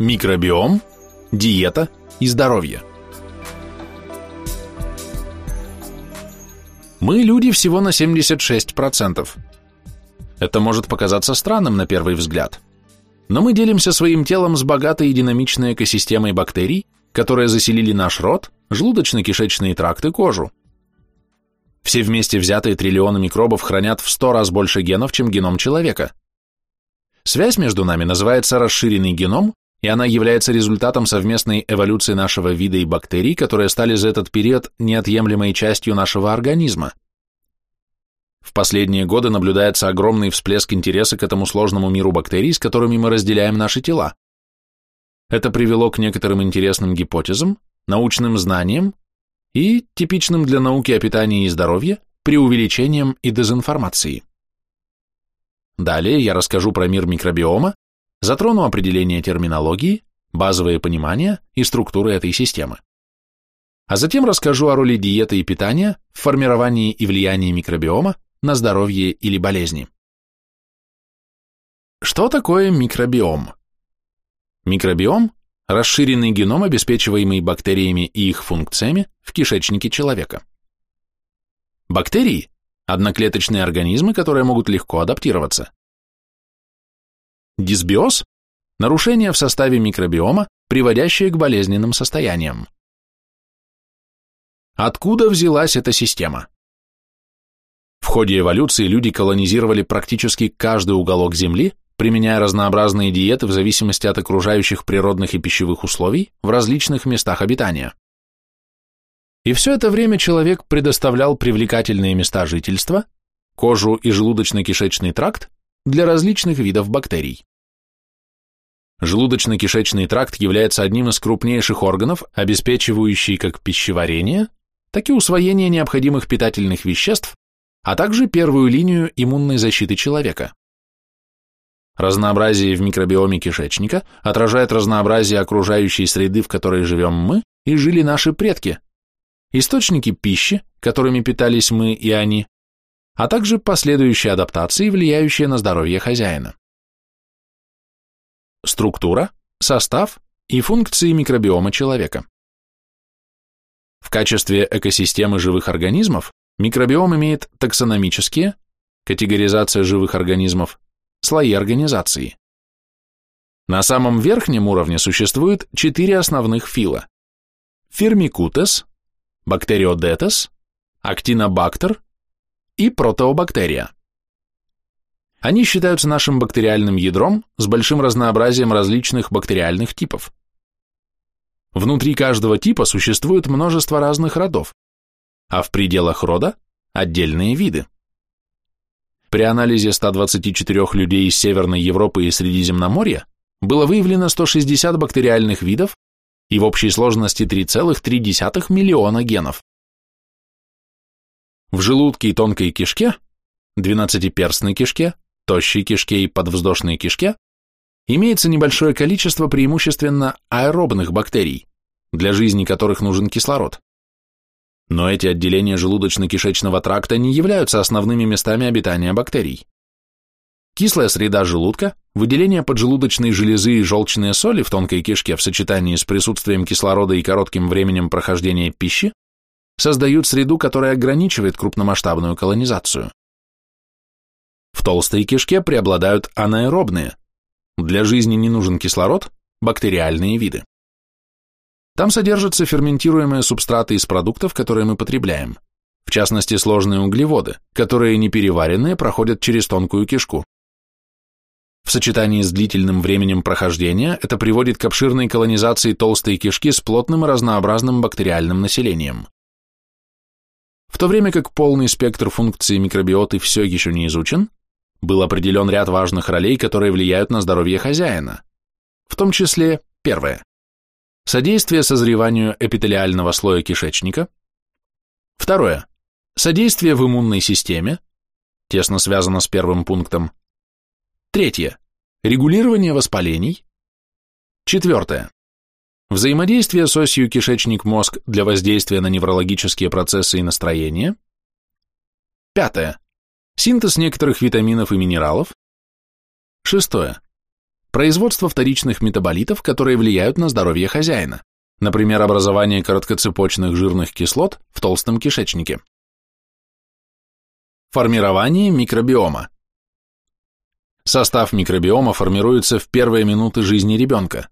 Микробиом, диета и здоровье. Мы люди всего на 76%. Это может показаться странным на первый взгляд, но мы делимся своим телом с богатой и динамичной экосистемой бактерий, которые заселили наш рот, желудочно-кишечные тракты, кожу. Все вместе взятые триллионы микробов хранят в 100 раз больше генов, чем геном человека. Связь между нами называется расширенный геном и она является результатом совместной эволюции нашего вида и бактерий, которые стали за этот период неотъемлемой частью нашего организма. В последние годы наблюдается огромный всплеск интереса к этому сложному миру бактерий, с которыми мы разделяем наши тела. Это привело к некоторым интересным гипотезам, научным знаниям и, типичным для науки о питании и здоровье, преувеличением и дезинформацией. Далее я расскажу про мир микробиома, Затрону определение терминологии, базовые понимания и структуры этой системы. А затем расскажу о роли диеты и питания в формировании и влиянии микробиома на здоровье или болезни. Что такое микробиом? Микробиом – расширенный геном, обеспечиваемый бактериями и их функциями в кишечнике человека. Бактерии – одноклеточные организмы, которые могут легко адаптироваться. Дисбиоз – нарушение в составе микробиома, приводящее к болезненным состояниям. Откуда взялась эта система? В ходе эволюции люди колонизировали практически каждый уголок Земли, применяя разнообразные диеты в зависимости от окружающих природных и пищевых условий в различных местах обитания. И все это время человек предоставлял привлекательные места жительства, кожу и желудочно-кишечный тракт для различных видов бактерий. Желудочно-кишечный тракт является одним из крупнейших органов, обеспечивающий как пищеварение, так и усвоение необходимых питательных веществ, а также первую линию иммунной защиты человека. Разнообразие в микробиоме кишечника отражает разнообразие окружающей среды, в которой живем мы и жили наши предки, источники пищи, которыми питались мы и они, а также последующие адаптации, влияющие на здоровье хозяина. Структура, состав и функции микробиома человека. В качестве экосистемы живых организмов микробиом имеет таксономические, категоризация живых организмов, слои организации. На самом верхнем уровне существует четыре основных фила. Фирмикутес, бактериодетес, актинобактер и протеобактерия. Они считаются нашим бактериальным ядром с большим разнообразием различных бактериальных типов. Внутри каждого типа существует множество разных родов, а в пределах рода – отдельные виды. При анализе 124 людей из Северной Европы и Средиземноморья было выявлено 160 бактериальных видов и в общей сложности 3,3 миллиона генов. В желудке и тонкой кишке, двенадцатиперстной кишке, тощей кишке и подвздошной кишке имеется небольшое количество преимущественно аэробных бактерий, для жизни которых нужен кислород. Но эти отделения желудочно-кишечного тракта не являются основными местами обитания бактерий. Кислая среда желудка, выделение поджелудочной железы и желчные соли в тонкой кишке в сочетании с присутствием кислорода и коротким временем прохождения пищи создают среду, которая ограничивает крупномасштабную колонизацию. В толстой кишке преобладают анаэробные. Для жизни не нужен кислород, бактериальные виды. Там содержатся ферментируемые субстраты из продуктов, которые мы потребляем, в частности сложные углеводы, которые непереваренные проходят через тонкую кишку. В сочетании с длительным временем прохождения это приводит к обширной колонизации толстой кишки с плотным и разнообразным бактериальным населением. В то время как полный спектр функций микробиоты все еще не изучен, был определен ряд важных ролей, которые влияют на здоровье хозяина. В том числе, первое, содействие созреванию эпителиального слоя кишечника, второе, содействие в иммунной системе, тесно связано с первым пунктом, третье, регулирование воспалений, четвертое, Взаимодействие с осью кишечник-мозг для воздействия на неврологические процессы и настроение. Пятое. Синтез некоторых витаминов и минералов. Шестое. производство вторичных метаболитов, которые влияют на здоровье хозяина, например, образование короткоцепочных жирных кислот в толстом кишечнике. Формирование микробиома. Состав микробиома формируется в первые минуты жизни ребенка.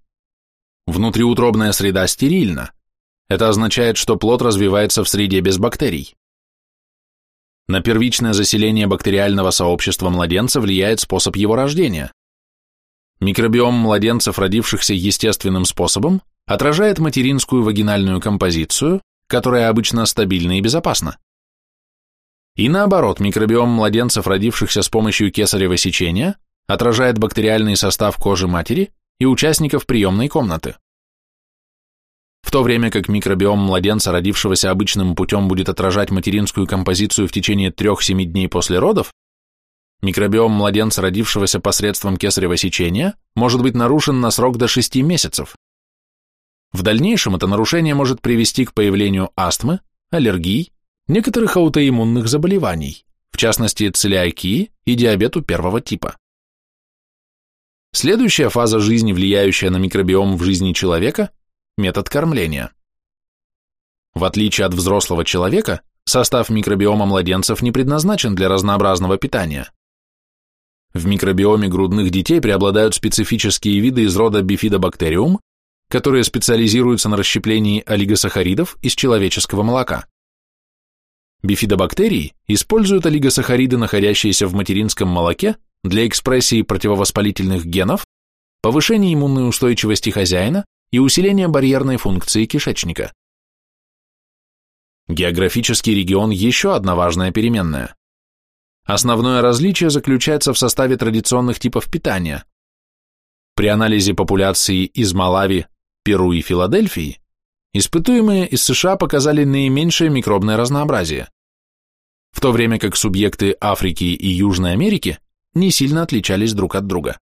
Внутриутробная среда стерильна. Это означает, что плод развивается в среде без бактерий. На первичное заселение бактериального сообщества младенца влияет способ его рождения. Микробиом младенцев, родившихся естественным способом, отражает материнскую вагинальную композицию, которая обычно стабильна и безопасна. И наоборот, микробиом младенцев, родившихся с помощью кесарево сечения, отражает бактериальный состав кожи матери и участников приемной комнаты. В то время как микробиом младенца, родившегося обычным путем, будет отражать материнскую композицию в течение 3-7 дней после родов, Микробиом младенца, родившегося посредством кесарево сечения, может быть нарушен на срок до 6 месяцев. В дальнейшем это нарушение может привести к появлению астмы, аллергий, некоторых аутоиммунных заболеваний, в частности целиакии и диабету первого типа. Следующая фаза жизни, влияющая на микробиом в жизни человека – метод кормления. В отличие от взрослого человека, состав микробиома младенцев не предназначен для разнообразного питания. В микробиоме грудных детей преобладают специфические виды из рода Bifidobacterium, которые специализируются на расщеплении олигосахаридов из человеческого молока. Бифидобактерии используют олигосахариды, находящиеся в материнском молоке, для экспрессии противовоспалительных генов, повышения иммунной устойчивости хозяина и усиления барьерной функции кишечника. Географический регион – еще одна важная переменная. Основное различие заключается в составе традиционных типов питания. При анализе популяции из Малави, Перу и Филадельфии испытуемые из США показали наименьшее микробное разнообразие, в то время как субъекты Африки и Южной Америки не сильно отличались друг от друга.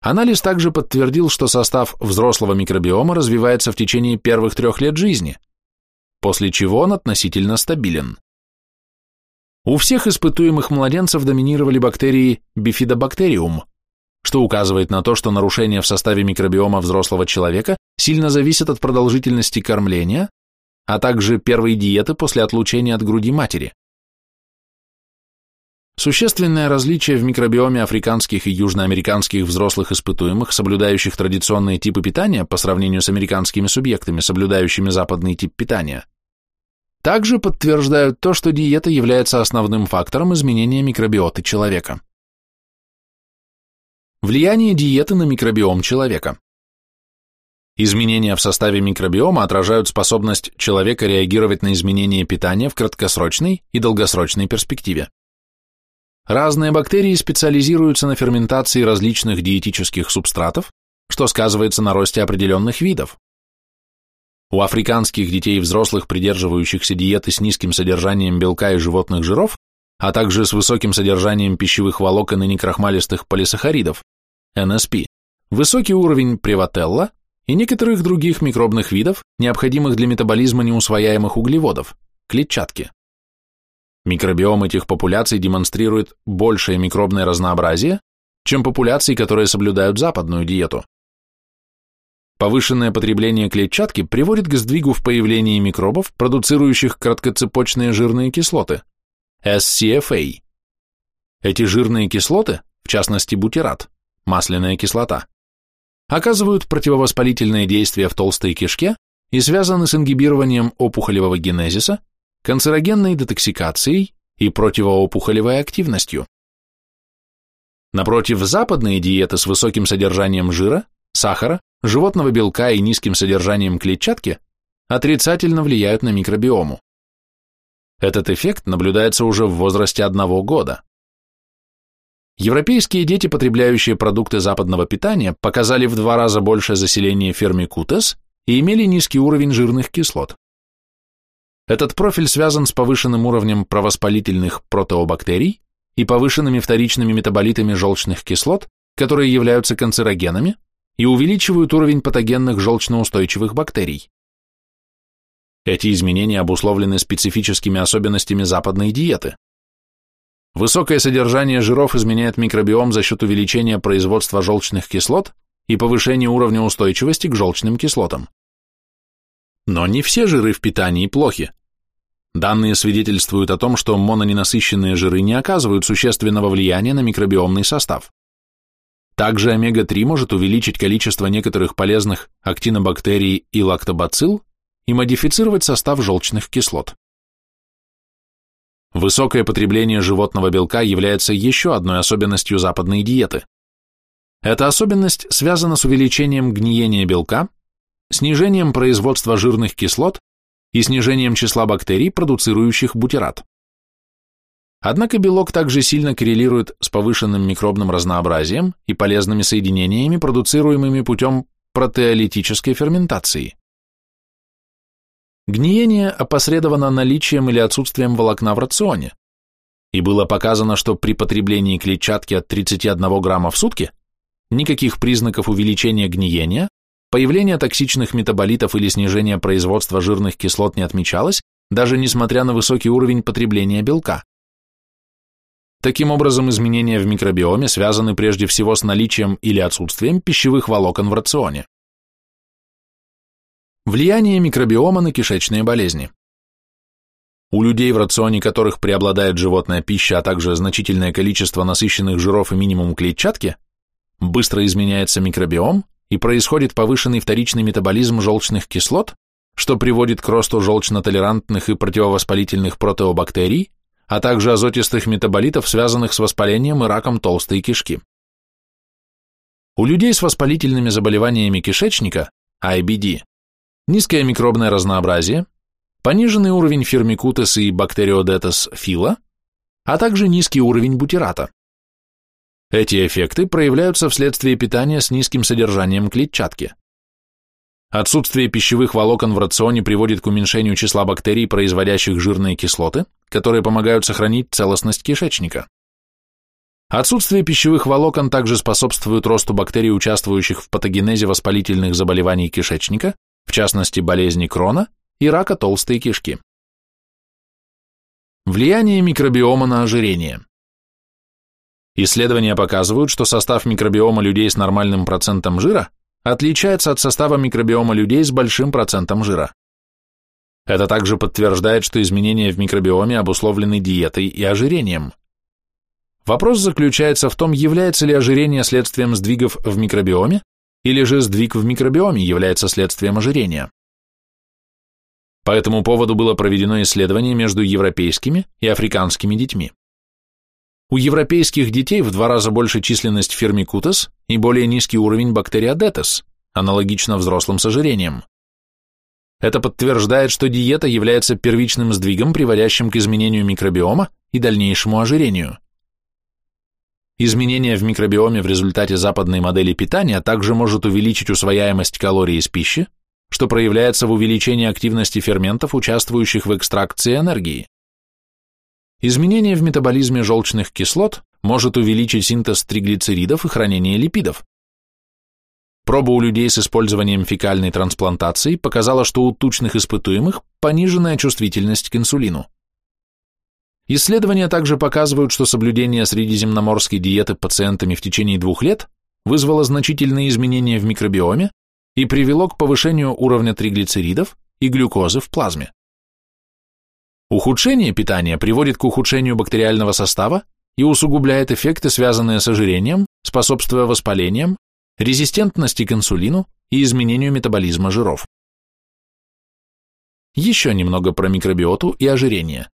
Анализ также подтвердил, что состав взрослого микробиома развивается в течение первых трех лет жизни, после чего он относительно стабилен. У всех испытуемых младенцев доминировали бактерии бифидобактериум, что указывает на то, что нарушения в составе микробиома взрослого человека сильно зависят от продолжительности кормления, а также первой диеты после отлучения от груди матери. Существенное различие в микробиоме африканских и южноамериканских взрослых испытуемых, соблюдающих традиционные типы питания по сравнению с американскими субъектами, соблюдающими западный тип питания, также подтверждают то, что диета является основным фактором изменения микробиоты человека. Влияние диеты на микробиом человека. Изменения в составе микробиома отражают способность человека реагировать на изменения питания в краткосрочной и долгосрочной перспективе. Разные бактерии специализируются на ферментации различных диетических субстратов, что сказывается на росте определенных видов. У африканских детей и взрослых, придерживающихся диеты с низким содержанием белка и животных жиров, а также с высоким содержанием пищевых волокон и некрахмалистых полисахаридов, НСП, высокий уровень привателла и некоторых других микробных видов, необходимых для метаболизма неусвояемых углеводов, клетчатки. Микробиом этих популяций демонстрирует большее микробное разнообразие, чем популяции, которые соблюдают западную диету. Повышенное потребление клетчатки приводит к сдвигу в появлении микробов, продуцирующих краткоцепочные жирные кислоты, SCFA. Эти жирные кислоты, в частности бутират, масляная кислота, оказывают противовоспалительное действие в толстой кишке и связаны с ингибированием опухолевого генезиса, канцерогенной детоксикацией и противоопухолевой активностью. Напротив, западные диеты с высоким содержанием жира, сахара, животного белка и низким содержанием клетчатки отрицательно влияют на микробиому. Этот эффект наблюдается уже в возрасте одного года. Европейские дети, потребляющие продукты западного питания, показали в два раза большее заселение фермикутес и имели низкий уровень жирных кислот. Этот профиль связан с повышенным уровнем провоспалительных протеобактерий и повышенными вторичными метаболитами желчных кислот, которые являются канцерогенами и увеличивают уровень патогенных желчноустойчивых бактерий. Эти изменения обусловлены специфическими особенностями западной диеты. Высокое содержание жиров изменяет микробиом за счет увеличения производства желчных кислот и повышения уровня устойчивости к желчным кислотам. Но не все жиры в питании плохи. Данные свидетельствуют о том, что мононенасыщенные жиры не оказывают существенного влияния на микробиомный состав. Также омега-3 может увеличить количество некоторых полезных актинобактерий и лактобацилл и модифицировать состав желчных кислот. Высокое потребление животного белка является еще одной особенностью западной диеты. Эта особенность связана с увеличением гниения белка, снижением производства жирных кислот и снижением числа бактерий, продуцирующих бутират. Однако белок также сильно коррелирует с повышенным микробным разнообразием и полезными соединениями, продуцируемыми путем протеолитической ферментации. Гниение опосредовано наличием или отсутствием волокна в рационе, и было показано, что при потреблении клетчатки от 31 грамма в сутки никаких признаков увеличения гниения, появления токсичных метаболитов или снижения производства жирных кислот не отмечалось, даже несмотря на высокий уровень потребления белка. Таким образом, изменения в микробиоме связаны прежде всего с наличием или отсутствием пищевых волокон в рационе. Влияние микробиома на кишечные болезни. У людей, в рационе которых преобладает животная пища, а также значительное количество насыщенных жиров и минимум клетчатки, быстро изменяется микробиом и происходит повышенный вторичный метаболизм желчных кислот, что приводит к росту желчно-толерантных и противовоспалительных протеобактерий, а также азотистых метаболитов, связанных с воспалением и раком толстой кишки. У людей с воспалительными заболеваниями кишечника, IBD, низкое микробное разнообразие, пониженный уровень фермикутес и бактериодетес фила, а также низкий уровень бутирата. Эти эффекты проявляются вследствие питания с низким содержанием клетчатки. Отсутствие пищевых волокон в рационе приводит к уменьшению числа бактерий, производящих жирные кислоты, которые помогают сохранить целостность кишечника. Отсутствие пищевых волокон также способствует росту бактерий, участвующих в патогенезе воспалительных заболеваний кишечника, в частности болезни Крона и рака толстой кишки. Влияние микробиома на ожирение. Исследования показывают, что состав микробиома людей с нормальным процентом жира отличается от состава микробиома людей с большим процентом жира. Это также подтверждает, что изменения в микробиоме обусловлены диетой и ожирением. Вопрос заключается в том, является ли ожирение следствием сдвигов в микробиоме или же сдвиг в микробиоме является следствием ожирения. По этому поводу было проведено исследование между европейскими и африканскими детьми. У европейских детей в два раза больше численность фермикутес и более низкий уровень бактериодетес, аналогично взрослым с ожирением. Это подтверждает, что диета является первичным сдвигом, приводящим к изменению микробиома и дальнейшему ожирению. Изменение в микробиоме в результате западной модели питания также может увеличить усвояемость калорий из пищи, что проявляется в увеличении активности ферментов, участвующих в экстракции энергии. Изменение в метаболизме желчных кислот может увеличить синтез триглицеридов и хранение липидов. Проба у людей с использованием фекальной трансплантации показала, что у тучных испытуемых пониженная чувствительность к инсулину. Исследования также показывают, что соблюдение средиземноморской диеты пациентами в течение двух лет вызвало значительные изменения в микробиоме и привело к повышению уровня триглицеридов и глюкозы в плазме. Ухудшение питания приводит к ухудшению бактериального состава и усугубляет эффекты, связанные с ожирением, способствуя воспалениям, резистентности к инсулину и изменению метаболизма жиров. Еще немного про микробиоту и ожирение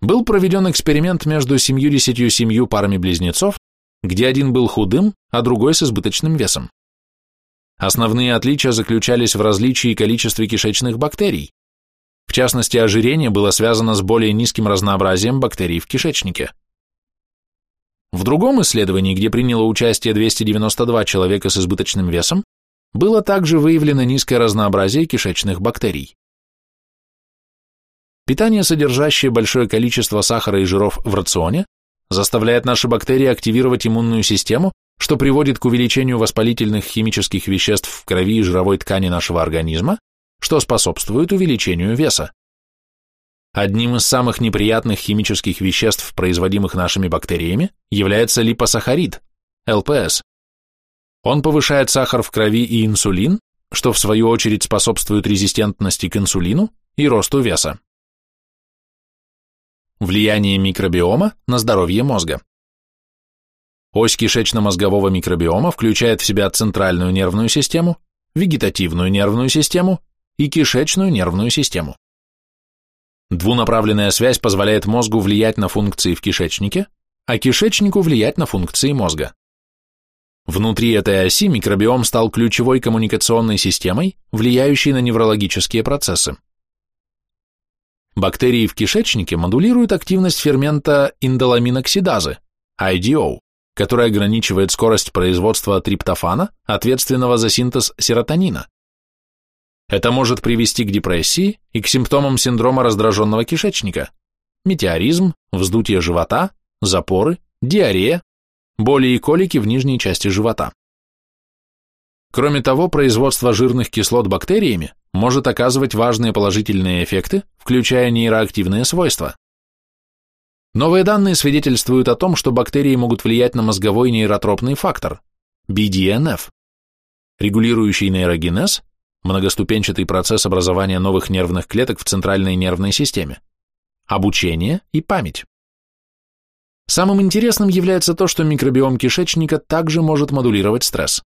был проведен эксперимент между 77 парами близнецов, где один был худым, а другой с избыточным весом. Основные отличия заключались в различии количестве кишечных бактерий. В частности, ожирение было связано с более низким разнообразием бактерий в кишечнике. В другом исследовании, где приняло участие 292 человека с избыточным весом, было также выявлено низкое разнообразие кишечных бактерий. Питание, содержащее большое количество сахара и жиров в рационе, заставляет наши бактерии активировать иммунную систему, что приводит к увеличению воспалительных химических веществ в крови и жировой ткани нашего организма, что способствует увеличению веса. Одним из самых неприятных химических веществ, производимых нашими бактериями, является липосахарид, ЛПС. Он повышает сахар в крови и инсулин, что в свою очередь способствует резистентности к инсулину и росту веса. Влияние микробиома на здоровье мозга. Ось кишечно-мозгового микробиома включает в себя центральную нервную систему, вегетативную нервную систему и кишечную нервную систему. Двунаправленная связь позволяет мозгу влиять на функции в кишечнике, а кишечнику влиять на функции мозга. Внутри этой оси микробиом стал ключевой коммуникационной системой, влияющей на неврологические процессы. Бактерии в кишечнике модулируют активность фермента индоламиноксидазы, IDO, который ограничивает скорость производства триптофана, ответственного за синтез серотонина. Это может привести к депрессии и к симптомам синдрома раздраженного кишечника, метеоризм, вздутие живота, запоры, диарея, боли и колики в нижней части живота. Кроме того, производство жирных кислот бактериями может оказывать важные положительные эффекты, включая нейроактивные свойства. Новые данные свидетельствуют о том, что бактерии могут влиять на мозговой нейротропный фактор – BDNF, регулирующий нейрогенез многоступенчатый процесс образования новых нервных клеток в центральной нервной системе, обучение и память. Самым интересным является то, что микробиом кишечника также может модулировать стресс.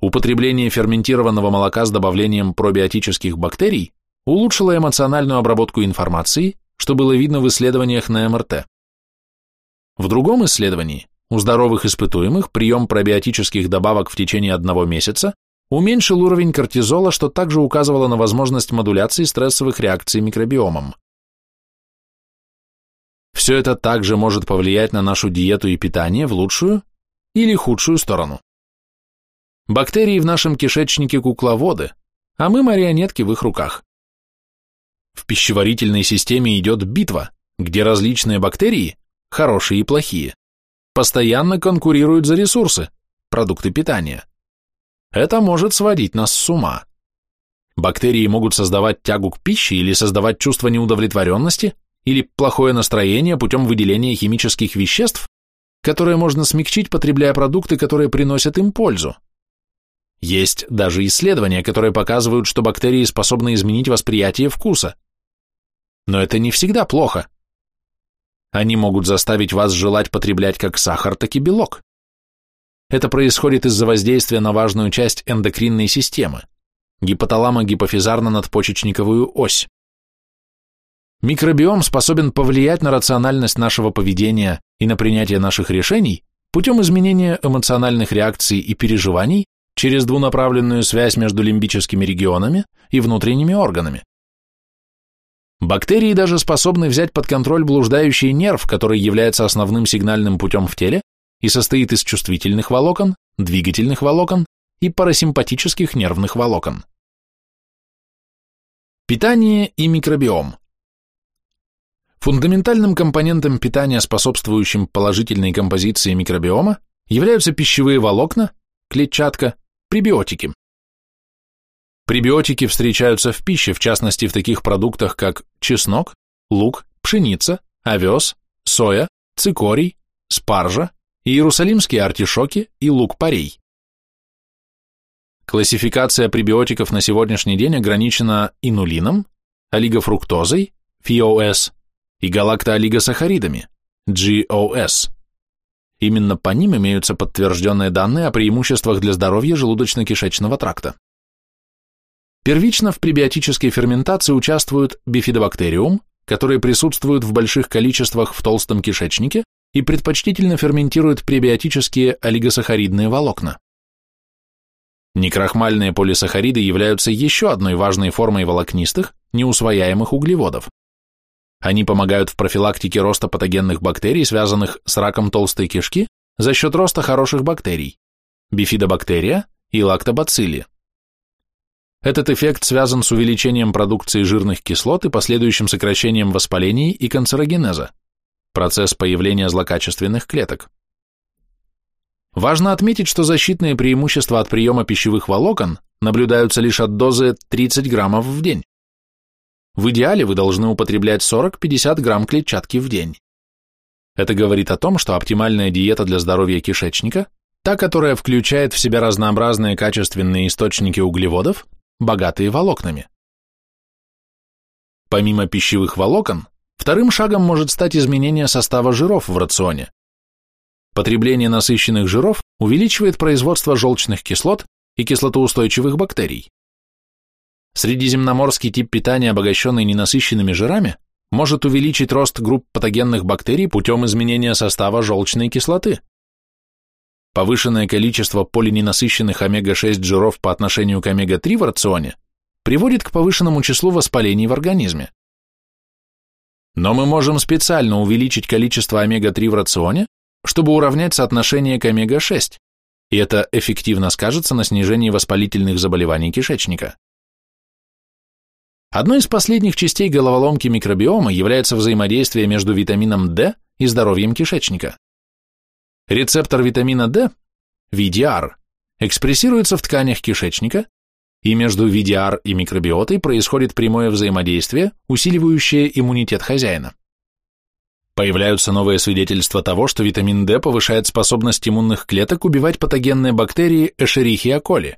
Употребление ферментированного молока с добавлением пробиотических бактерий улучшило эмоциональную обработку информации, что было видно в исследованиях на МРТ. В другом исследовании у здоровых испытуемых прием пробиотических добавок в течение одного месяца уменьшил уровень кортизола, что также указывало на возможность модуляции стрессовых реакций микробиомом. Все это также может повлиять на нашу диету и питание в лучшую или худшую сторону. Бактерии в нашем кишечнике кукловоды, а мы марионетки в их руках. В пищеварительной системе идет битва, где различные бактерии, хорошие и плохие, постоянно конкурируют за ресурсы, продукты питания. Это может сводить нас с ума. Бактерии могут создавать тягу к пище или создавать чувство неудовлетворенности или плохое настроение путем выделения химических веществ, которые можно смягчить, потребляя продукты, которые приносят им пользу. Есть даже исследования, которые показывают, что бактерии способны изменить восприятие вкуса. Но это не всегда плохо. Они могут заставить вас желать потреблять как сахар, так и белок. Это происходит из-за воздействия на важную часть эндокринной системы – гипоталамо-гипофизарно-надпочечниковую ось. Микробиом способен повлиять на рациональность нашего поведения и на принятие наших решений путем изменения эмоциональных реакций и переживаний через двунаправленную связь между лимбическими регионами и внутренними органами. Бактерии даже способны взять под контроль блуждающий нерв, который является основным сигнальным путем в теле и состоит из чувствительных волокон, двигательных волокон и парасимпатических нервных волокон. Питание и микробиом. Фундаментальным компонентом питания, способствующим положительной композиции микробиома, являются пищевые волокна, клетчатка, пребиотики. Пребиотики встречаются в пище, в частности в таких продуктах, как чеснок, лук, пшеница, овес, соя, цикорий, спаржа, иерусалимские артишоки и лук-порей. Классификация пребиотиков на сегодняшний день ограничена инулином, олигофруктозой, FOS, и галактоолигосахаридами, GOS. Именно по ним имеются подтвержденные данные о преимуществах для здоровья желудочно-кишечного тракта. Первично в пребиотической ферментации участвуют бифидобактериум, которые присутствуют в больших количествах в толстом кишечнике и предпочтительно ферментируют пребиотические олигосахаридные волокна. Некрахмальные полисахариды являются еще одной важной формой волокнистых, неусвояемых углеводов. Они помогают в профилактике роста патогенных бактерий, связанных с раком толстой кишки, за счет роста хороших бактерий – бифидобактерия и лактобацилли. Этот эффект связан с увеличением продукции жирных кислот и последующим сокращением воспалений и канцерогенеза процесс появления злокачественных клеток. Важно отметить, что защитные преимущества от приема пищевых волокон наблюдаются лишь от дозы 30 граммов в день. в идеале вы должны употреблять 40-50 грамм клетчатки в день. Это говорит о том, что оптимальная диета для здоровья кишечника – та, которая включает в себя разнообразные качественные источники углеводов, богатые волокнами. Помимо пищевых волокон, вторым шагом может стать изменение состава жиров в рационе. Потребление насыщенных жиров увеличивает производство желчных кислот и кислотоустойчивых бактерий. Средиземноморский тип питания, обогащенный ненасыщенными жирами, может увеличить рост групп патогенных бактерий путем изменения состава желчной кислоты. Повышенное количество полиненасыщенных омега-6 жиров по отношению к омега-3 в рационе приводит к повышенному числу воспалений в организме. Но мы можем специально увеличить количество омега-3 в рационе, чтобы уравнять соотношение к омега-6, и это эффективно скажется на снижении воспалительных заболеваний кишечника. Одной из последних частей головоломки микробиома является взаимодействие между витамином D и здоровьем кишечника. Рецептор витамина D, VDR, экспрессируется в тканях кишечника, и между VDR и микробиотой происходит прямое взаимодействие, усиливающее иммунитет хозяина. Появляются новые свидетельства того, что витамин D повышает способность иммунных клеток убивать патогенные бактерии Escherichia coli,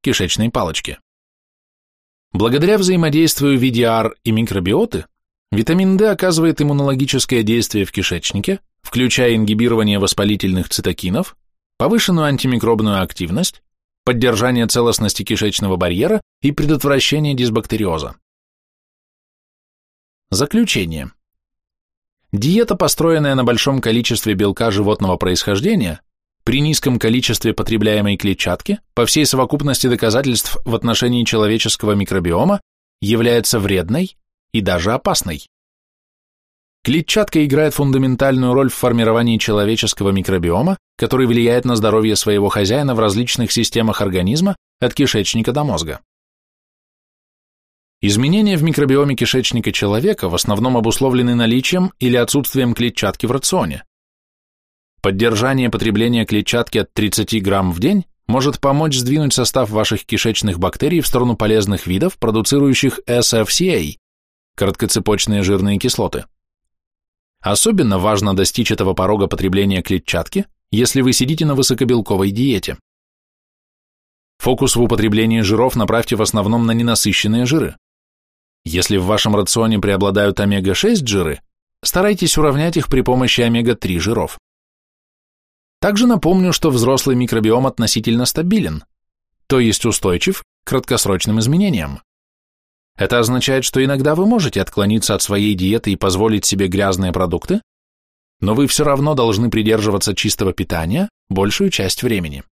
кишечной палочки. Благодаря взаимодействию VDR и микробиоты, витамин D оказывает иммунологическое действие в кишечнике, включая ингибирование воспалительных цитокинов, повышенную антимикробную активность, поддержание целостности кишечного барьера и предотвращение дисбактериоза. Заключение. Диета, построенная на большом количестве белка животного происхождения, при низком количестве потребляемой клетчатки, по всей совокупности доказательств в отношении человеческого микробиома, является вредной и даже опасной. Клетчатка играет фундаментальную роль в формировании человеческого микробиома, который влияет на здоровье своего хозяина в различных системах организма, от кишечника до мозга. Изменения в микробиоме кишечника человека в основном обусловлены наличием или отсутствием клетчатки в рационе. Поддержание потребления клетчатки от 30 грамм в день может помочь сдвинуть состав ваших кишечных бактерий в сторону полезных видов, продуцирующих SFCA – короткоцепочные жирные кислоты. Особенно важно достичь этого порога потребления клетчатки, если вы сидите на высокобелковой диете. Фокус в употреблении жиров направьте в основном на ненасыщенные жиры. Если в вашем рационе преобладают омега-6 жиры, старайтесь уравнять их при помощи омега-3 жиров. Также напомню, что взрослый микробиом относительно стабилен, то есть устойчив к краткосрочным изменениям. Это означает, что иногда вы можете отклониться от своей диеты и позволить себе грязные продукты, но вы все равно должны придерживаться чистого питания большую часть времени.